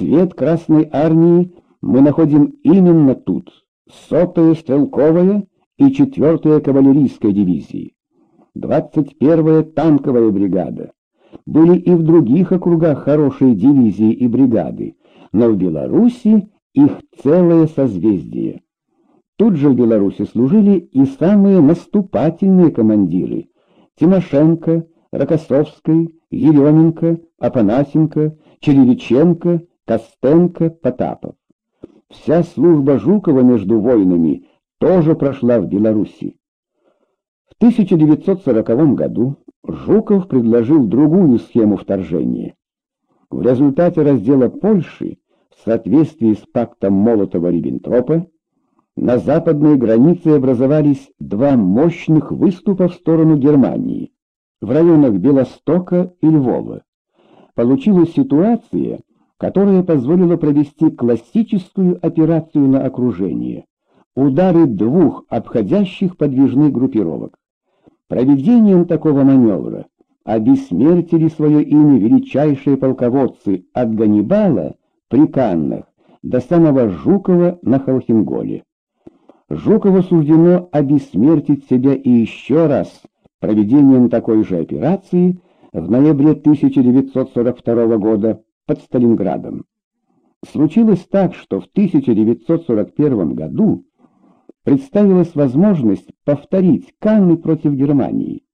Цвет Красной Армии мы находим именно тут. Сотая стрелковая и четвертая кавалерийская дивизии. 21-я танковая бригада. Были и в других округах хорошие дивизии и бригады, но в Беларуси их целое созвездие. Тут же в Беларуси служили и самые наступательные командиры Тимошенко, Рокоссовский, Еременко, Апанасенко, Черевиченко, Костенко, Потапов. Вся служба Жукова между войнами тоже прошла в Беларуси. В 1940 году Жуков предложил другую схему вторжения. В результате раздела Польши, в соответствии с пактом Молотова-Риббентропа, на западной границе образовались два мощных выступа в сторону Германии, в районах Белостока и Львова. Получилась ситуация, которая позволила провести классическую операцию на окружение, удары двух обходящих подвижных группировок. Проведением такого маневра обессмертили свое имя величайшие полководцы от Ганнибала при Каннах до самого Жукова на Холхенголе. Жукову суждено обессмертить себя и еще раз проведением такой же операции в ноябре 1942 года под Сталинградом. Случилось так, что в 1941 году представилась возможность повторить Канны против Германии.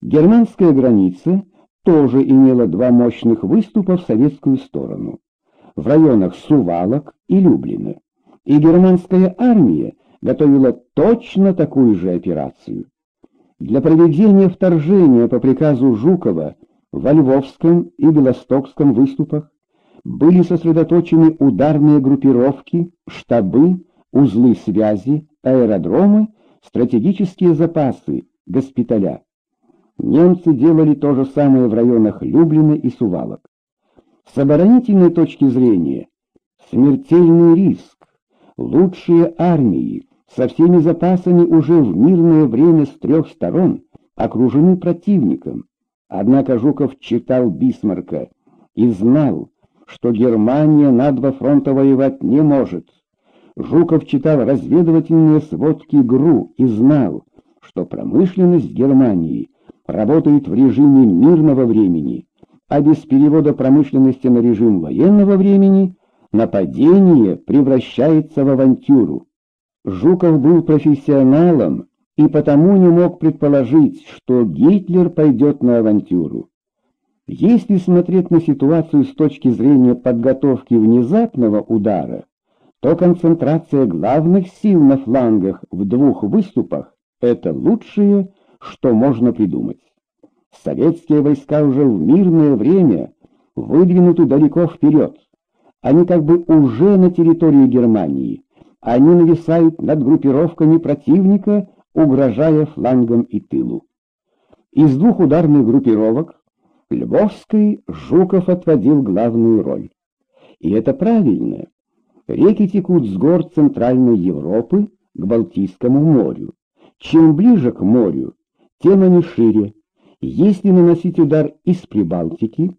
Германская граница тоже имела два мощных выступа в советскую сторону, в районах Сувалок и Люблина, и германская армия готовила точно такую же операцию. Для проведения вторжения по приказу Жукова во Львовском и Белостокском выступах были сосредоточены ударные группировки, штабы, узлы связи, аэродромы, стратегические запасы, госпиталя. Немцы делали то же самое в районах Люблина и Сувалок. С оборонительной точки зрения, смертельный риск, лучшие армии, со всеми запасами уже в мирное время с трех сторон окружены противником. Однако Жуков читал Бисмарка и знал, что Германия на два фронта воевать не может. Жуков читал разведывательные сводки ГРУ и знал, что промышленность Германии работает в режиме мирного времени, а без перевода промышленности на режим военного времени нападение превращается в авантюру. Жуков был профессионалом и потому не мог предположить, что Гитлер пойдет на авантюру. Если смотреть на ситуацию с точки зрения подготовки внезапного удара, то концентрация главных сил на флангах в двух выступах — это лучшее, что можно придумать. Советские войска уже в мирное время выдвинуты далеко вперед. Они как бы уже на территории Германии, они нависают над группировками противника, угрожая флангом и тылу. Из двух ударных группировок Львовской Жуков отводил главную роль. И это правильно. Реки текут с гор Центральной Европы к Балтийскому морю. Чем ближе к морю, тем они шире. Если наносить удар из Прибалтики,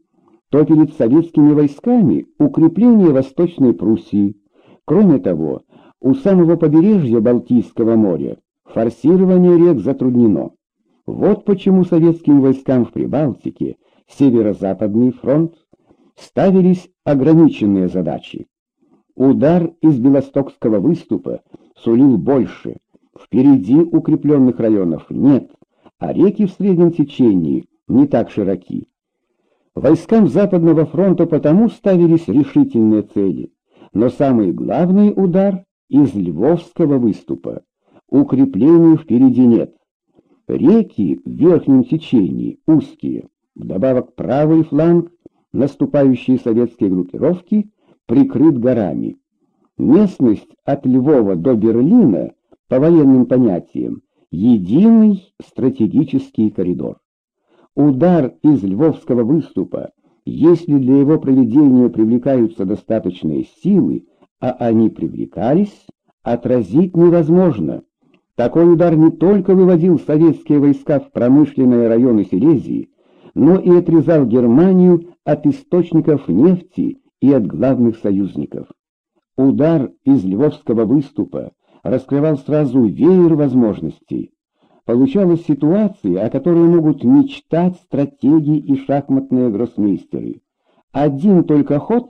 то перед советскими войсками укрепление Восточной Пруссии. Кроме того, у самого побережья Балтийского моря форсирование рек затруднено. Вот почему советским войскам в Прибалтике, Северо-Западный фронт, ставились ограниченные задачи. Удар из Белостокского выступа сулил больше, впереди укрепленных районов нет, а реки в среднем течении не так широки. Войскам Западного фронта потому ставились решительные цели, но самый главный удар из Львовского выступа. Укреплений впереди нет. Реки в верхнем течении узкие. Вдобавок правый фланг наступающие советские группировки прикрыт горами. Местность от Львова до Берлина, по военным понятиям, единый стратегический коридор. Удар из Львовского выступа, если для его проведения привлекаются достаточные силы, а они привлекались, отразить невозможно. Такой удар не только выводил советские войска в промышленные районы Силезии, но и отрезал Германию от источников нефти и от главных союзников. Удар из Львовского выступа раскрывал сразу веер возможностей. Получалась ситуация, о которой могут мечтать стратеги и шахматные гроссмейстеры. Один только ход,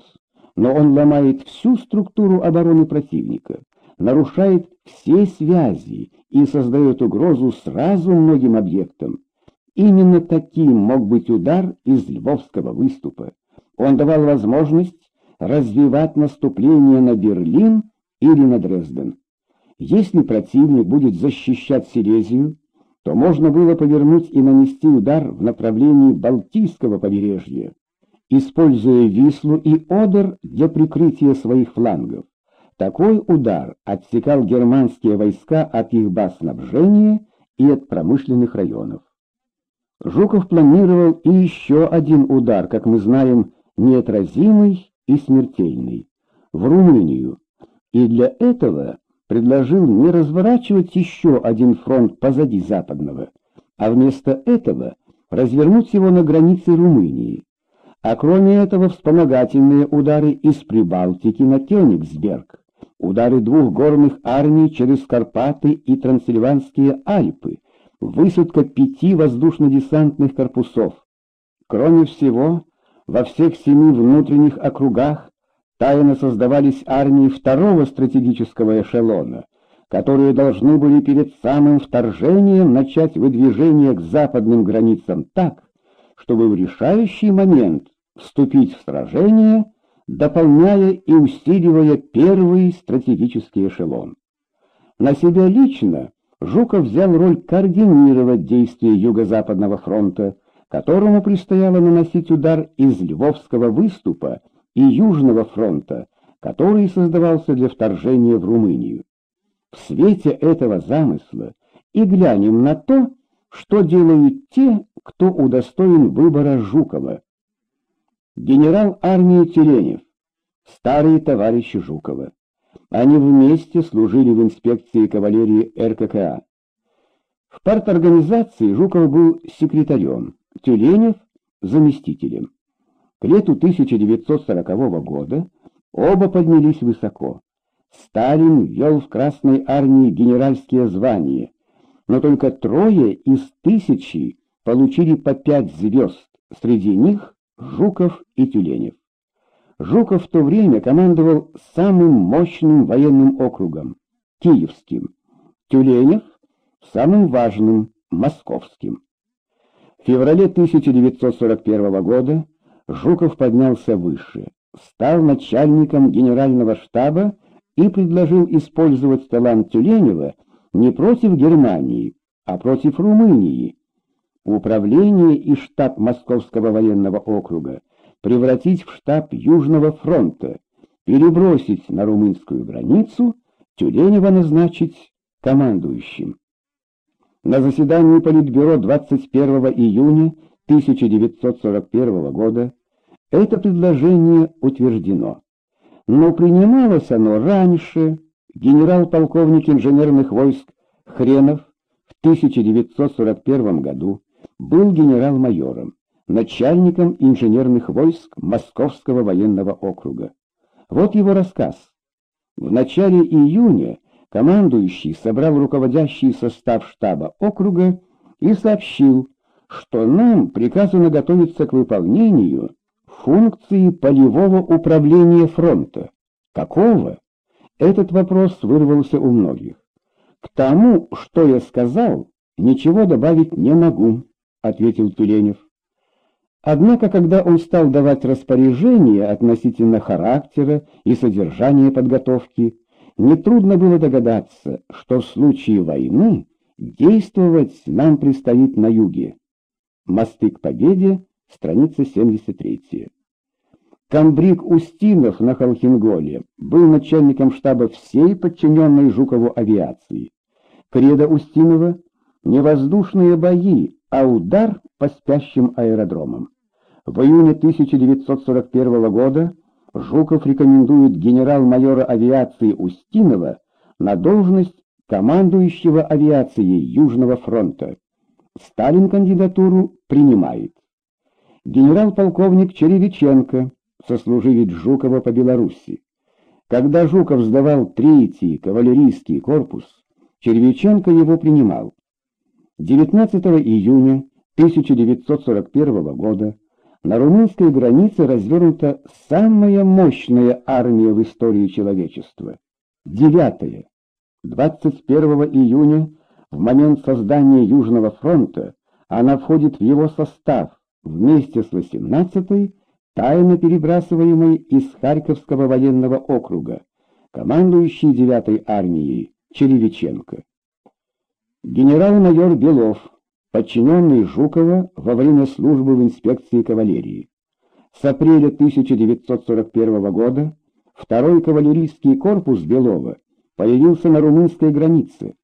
но он ломает всю структуру обороны противника, нарушает все связи и создает угрозу сразу многим объектам. Именно таким мог быть удар из Львовского выступа. Он давал возможность развивать наступление на Берлин или на Дрезден. Если противник будет защищать Силезию, то можно было повернуть и нанести удар в направлении Балтийского побережья, используя Вислу и Одер для прикрытия своих флангов. Такой удар отсекал германские войска от их баз снабжения и от промышленных районов. Жуков планировал и еще один удар, как мы знаем, неотразимый и смертельный, в Румынию, и для этого предложил не разворачивать еще один фронт позади Западного, а вместо этого развернуть его на границе Румынии, а кроме этого вспомогательные удары из Прибалтики на Кёнигсберг, удары двух горных армий через Карпаты и Трансильванские Альпы, высадка пяти воздушно-десантных корпусов. Кроме всего, во всех семи внутренних округах тайно создавались армии второго стратегического эшелона, которые должны были перед самым вторжением начать выдвижение к западным границам так, чтобы в решающий момент вступить в сражение, дополняя и усиливая первый стратегический эшелон. На себя лично Жуков взял роль координировать действия Юго-Западного фронта, которому предстояло наносить удар из Львовского выступа и Южного фронта, который создавался для вторжения в Румынию. В свете этого замысла и глянем на то, что делают те, кто удостоен выбора Жукова. Генерал армии Теренев, старые товарищи Жукова. Они вместе служили в инспекции кавалерии РККА. В парторганизации Жуков был секретарем, Тюленев — заместителем. К лету 1940 года оба поднялись высоко. Сталин ввел в Красной армии генеральские звания, но только трое из тысячи получили по пять звезд, среди них Жуков и Тюленев. Жуков в то время командовал самым мощным военным округом — Киевским, Тюленев — самым важным — Московским. В феврале 1941 года Жуков поднялся выше, стал начальником генерального штаба и предложил использовать талант Тюленева не против Германии, а против Румынии. Управление и штаб Московского военного округа превратить в штаб Южного фронта, перебросить на румынскую границу, Тюленева назначить командующим. На заседании Политбюро 21 июня 1941 года это предложение утверждено. Но принималось оно раньше. Генерал-полковник инженерных войск Хренов в 1941 году был генерал-майором, начальником инженерных войск Московского военного округа. Вот его рассказ. В начале июня командующий собрал руководящий состав штаба округа и сообщил, что нам приказано готовиться к выполнению функции полевого управления фронта. Какого? Этот вопрос вырвался у многих. К тому, что я сказал, ничего добавить не могу, ответил Тюленев. Однако, когда он стал давать распоряжения относительно характера и содержания подготовки, нетрудно было догадаться, что в случае войны действовать нам предстоит на юге. Мосты к победе страница 73. Камбрик Устинов на Холхенголе был начальником штаба всей подчиненной Жукову авиации. Кредо Устинова — не воздушные бои, а удар по спящим аэродромам. В июне 1941 года Жуков рекомендует генерал-майора авиации Устинова на должность командующего авиацией Южного фронта. Сталин кандидатуру принимает генерал-полковник Черевиченко сослуживец Жукова по Беларуси. Когда Жуков сдавал третий кавалерийский корпус, Червяченко его принимал. 19 июня 1941 года на румынской границе развернута самая мощная армия в истории человечества. Девятая. 21 июня, в момент создания Южного фронта, она входит в его состав вместе с 18-й, тайно перебрасываемой из Харьковского военного округа, командующий 9-й армией Черевиченко. Генерал-майор Белов, подчиненный Жукова во время службы в инспекции кавалерии. С апреля 1941 года второй кавалерийский корпус Белова появился на румынской границе.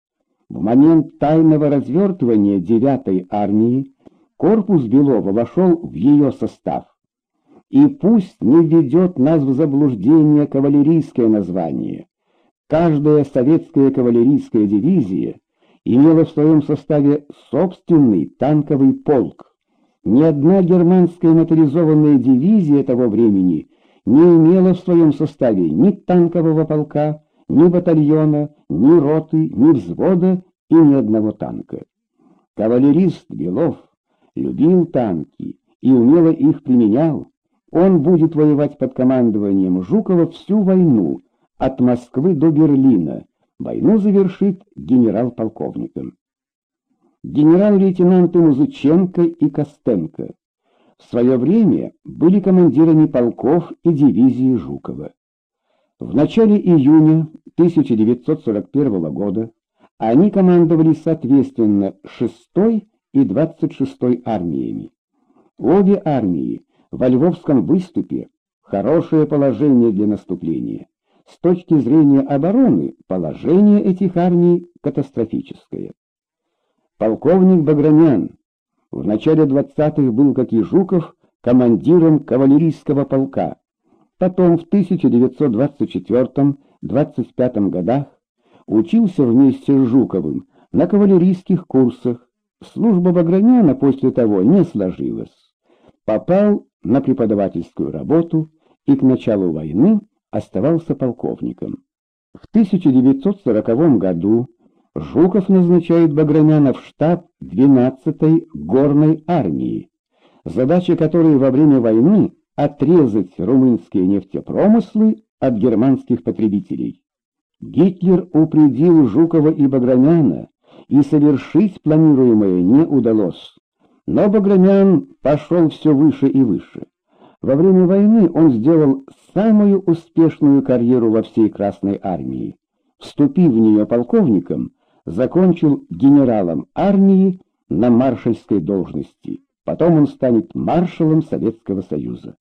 В момент тайного развертывания 9-й армии корпус Белова вошел в ее состав. И пусть не введет нас в заблуждение кавалерийское название. Каждая советская кавалерийская дивизия имела в своем составе собственный танковый полк. Ни одна германская моторизованная дивизия того времени не имела в своем составе ни танкового полка, ни батальона, ни роты, ни взвода и ни одного танка. Кавалерист Белов любил танки и умело их применял. Он будет воевать под командованием Жукова всю войну, от Москвы до Берлина, Войну завершит генерал-полковником. Генерал-лейтенанты Музыченко и Костенко в свое время были командирами полков и дивизии Жукова. В начале июня 1941 года они командовали соответственно 6-й и 26-й армиями. Обе армии во Львовском выступе хорошее положение для наступления. С точки зрения обороны положение этих армий катастрофическое. Полковник Баграмян в начале 20-х был, как и Жуков, командиром кавалерийского полка. Потом в 1924-25 годах учился вместе с Жуковым на кавалерийских курсах. Служба Баграмяна после того не сложилась. Попал на преподавательскую работу и к началу войны оставался полковником. В 1940 году Жуков назначает Баграмяна в штаб 12-й горной армии, задача которой во время войны отрезать румынские нефтепромыслы от германских потребителей. Гитлер упредил Жукова и Баграмяна, и совершить планируемое не удалось. Но Баграмян пошел все выше и выше. Во время войны он сделал самую успешную карьеру во всей Красной армии. Вступив в нее полковником, закончил генералом армии на маршальской должности. Потом он станет маршалом Советского Союза.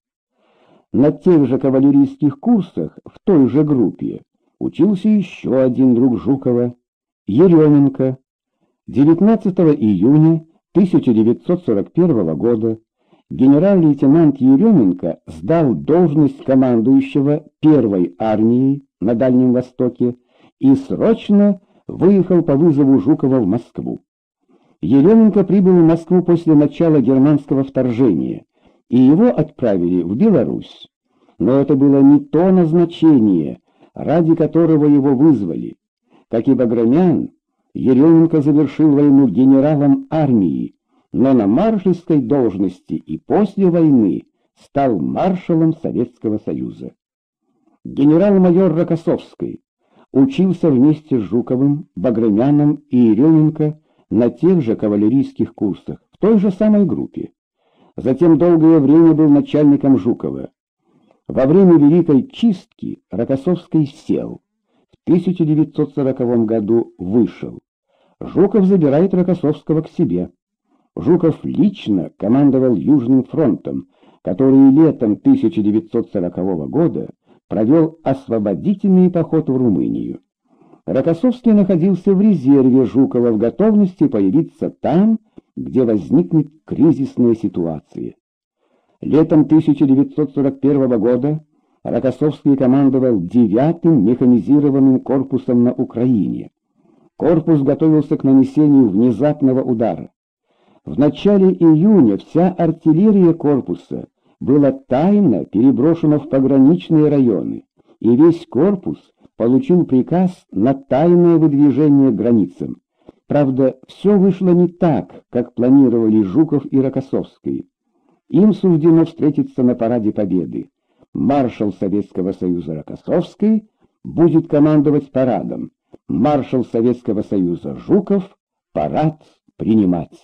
На тех же кавалерийских курсах в той же группе учился еще один друг Жукова, Еременко. 19 июня 1941 года генерал-лейтенант Еременко сдал должность командующего первой армией на Дальнем Востоке и срочно выехал по вызову Жукова в Москву. Еременко прибыл в Москву после начала германского вторжения, и его отправили в Беларусь. Но это было не то назначение, ради которого его вызвали. Как и Баграмян, Еременко завершил войну генералом армии, но на маршальской должности и после войны стал маршалом Советского Союза. Генерал-майор Рокоссовский учился вместе с Жуковым, Баграмяном и Еременко на тех же кавалерийских курсах, в той же самой группе. Затем долгое время был начальником Жукова. Во время Великой Чистки Рокоссовский сел. В 1940 году вышел. Жуков забирает Рокоссовского к себе. Жуков лично командовал Южным фронтом, который летом 1940 года провел освободительный поход в Румынию. Рокоссовский находился в резерве Жукова в готовности появиться там, где возникнет кризисная ситуация. Летом 1941 года Рокоссовский командовал девятым механизированным корпусом на Украине. Корпус готовился к нанесению внезапного удара. В начале июня вся артиллерия корпуса было тайно переброшено в пограничные районы, и весь корпус получил приказ на тайное выдвижение к границам. Правда, все вышло не так, как планировали Жуков и Рокоссовский. Им суждено встретиться на параде Победы. Маршал Советского Союза Рокоссовский будет командовать парадом. Маршал Советского Союза Жуков парад принимать.